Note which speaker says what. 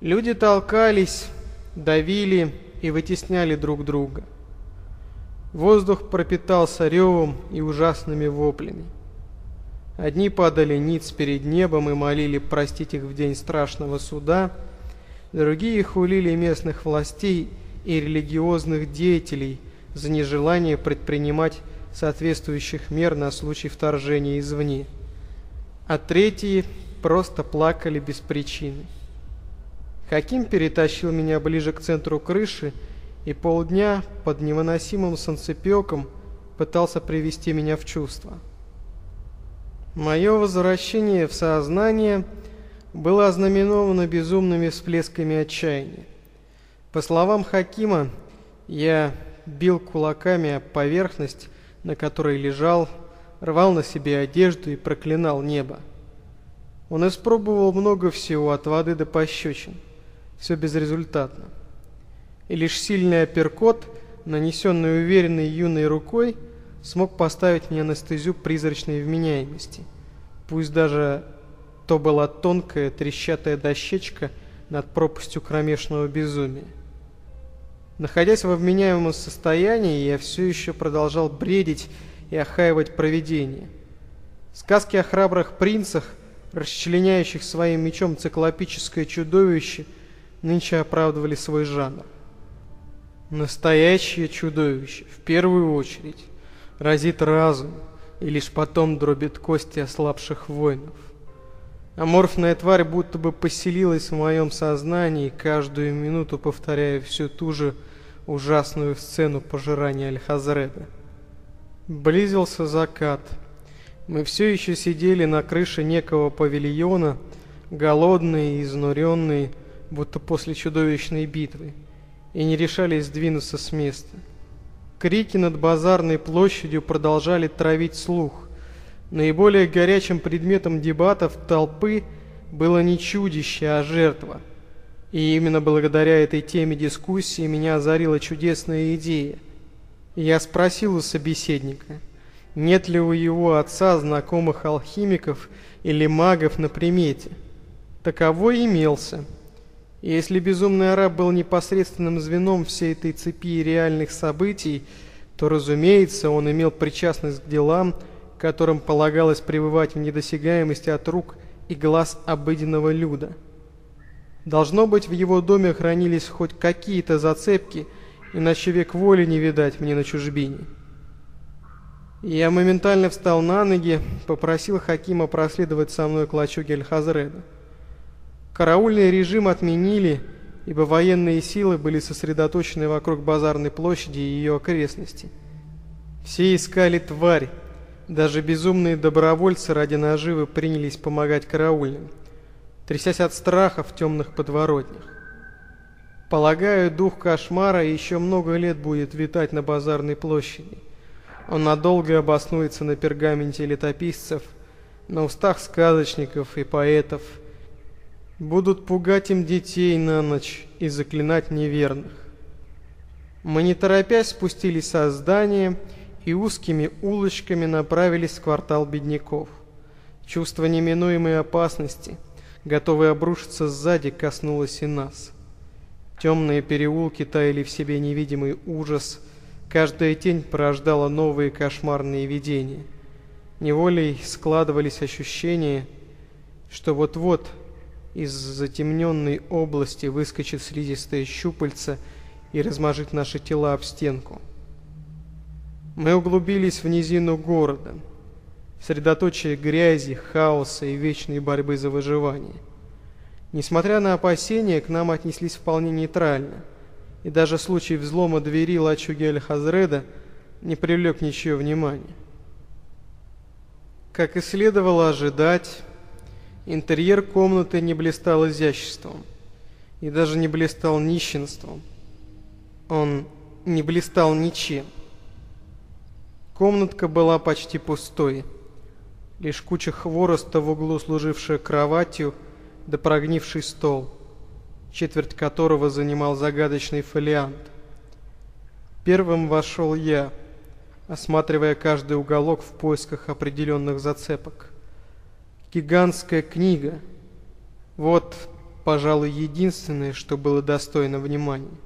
Speaker 1: Люди толкались, давили и вытесняли друг друга. Воздух пропитался ревом и ужасными воплями. Одни падали ниц перед небом и молили простить их в день страшного суда, другие хулили местных властей и религиозных деятелей за нежелание предпринимать соответствующих мер на случай вторжения извне, а третьи просто плакали без причины. Хаким перетащил меня ближе к центру крыши и полдня под невыносимым солнцепеком пытался привести меня в чувство. Мое возвращение в сознание было ознаменовано безумными всплесками отчаяния. По словам Хакима, я бил кулаками об поверхность, на которой лежал, рвал на себе одежду и проклинал небо. Он испробовал много всего, от воды до пощечин. Все безрезультатно. И лишь сильный апперкот, нанесенный уверенной юной рукой, смог поставить мне анестезию призрачной вменяемости. Пусть даже то была тонкая трещатая дощечка над пропастью кромешного безумия. Находясь во вменяемом состоянии, я все еще продолжал бредить и охаивать провидение. Сказки о храбрых принцах, расчленяющих своим мечом циклопическое чудовище, нынче оправдывали свой жанр. Настоящее чудовище, в первую очередь, разит разум и лишь потом дробит кости ослабших воинов. Аморфная тварь будто бы поселилась в моем сознании, каждую минуту повторяя всю ту же ужасную сцену пожирания Аль-Хазреда. Близился закат. Мы все еще сидели на крыше некого павильона, голодные и изнуренные, будто после чудовищной битвы, и не решались сдвинуться с места. Крики над базарной площадью продолжали травить слух. Наиболее горячим предметом дебатов толпы было не чудище, а жертва. И именно благодаря этой теме дискуссии меня озарила чудесная идея. Я спросил у собеседника, нет ли у его отца знакомых алхимиков или магов на примете. Таковой имелся. И если безумный араб был непосредственным звеном всей этой цепи реальных событий, то, разумеется, он имел причастность к делам, которым полагалось пребывать в недосягаемости от рук и глаз обыденного люда. Должно быть, в его доме хранились хоть какие-то зацепки, иначе век воли не видать мне на чужбине. Я моментально встал на ноги, попросил Хакима проследовать со мной к лачуге Аль-Хазреда. Караульный режим отменили, ибо военные силы были сосредоточены вокруг базарной площади и ее окрестностей. Все искали тварь, даже безумные добровольцы ради наживы принялись помогать караульным, трясясь от страха в темных подворотнях. Полагаю, дух кошмара еще много лет будет витать на базарной площади. Он надолго обоснуется на пергаменте летописцев, на устах сказочников и поэтов. Будут пугать им детей на ночь и заклинать неверных. Мы не торопясь спустились со здания и узкими улочками направились в квартал бедняков. Чувство неминуемой опасности, готовое обрушиться сзади, коснулось и нас. Темные переулки таяли в себе невидимый ужас, каждая тень порождала новые кошмарные видения. Неволей складывались ощущения, что вот-вот из затемненной области выскочит слизистое щупальце и размажет наши тела об стенку. Мы углубились в низину города, в средоточие грязи, хаоса и вечной борьбы за выживание. Несмотря на опасения, к нам отнеслись вполне нейтрально, и даже случай взлома двери лачуги Аль-Хазреда не привлек ничего внимания. Как и следовало ожидать, интерьер комнаты не блистал изяществом и даже не блистал нищенством. Он не блистал ничем. Комнатка была почти пустой. Лишь куча хвороста в углу, служившая кроватью, да прогнивший стол, четверть которого занимал загадочный фолиант. Первым вошел я, осматривая каждый уголок в поисках определенных зацепок. Гигантская книга. Вот пожалуй, единственное, что было достойно внимания.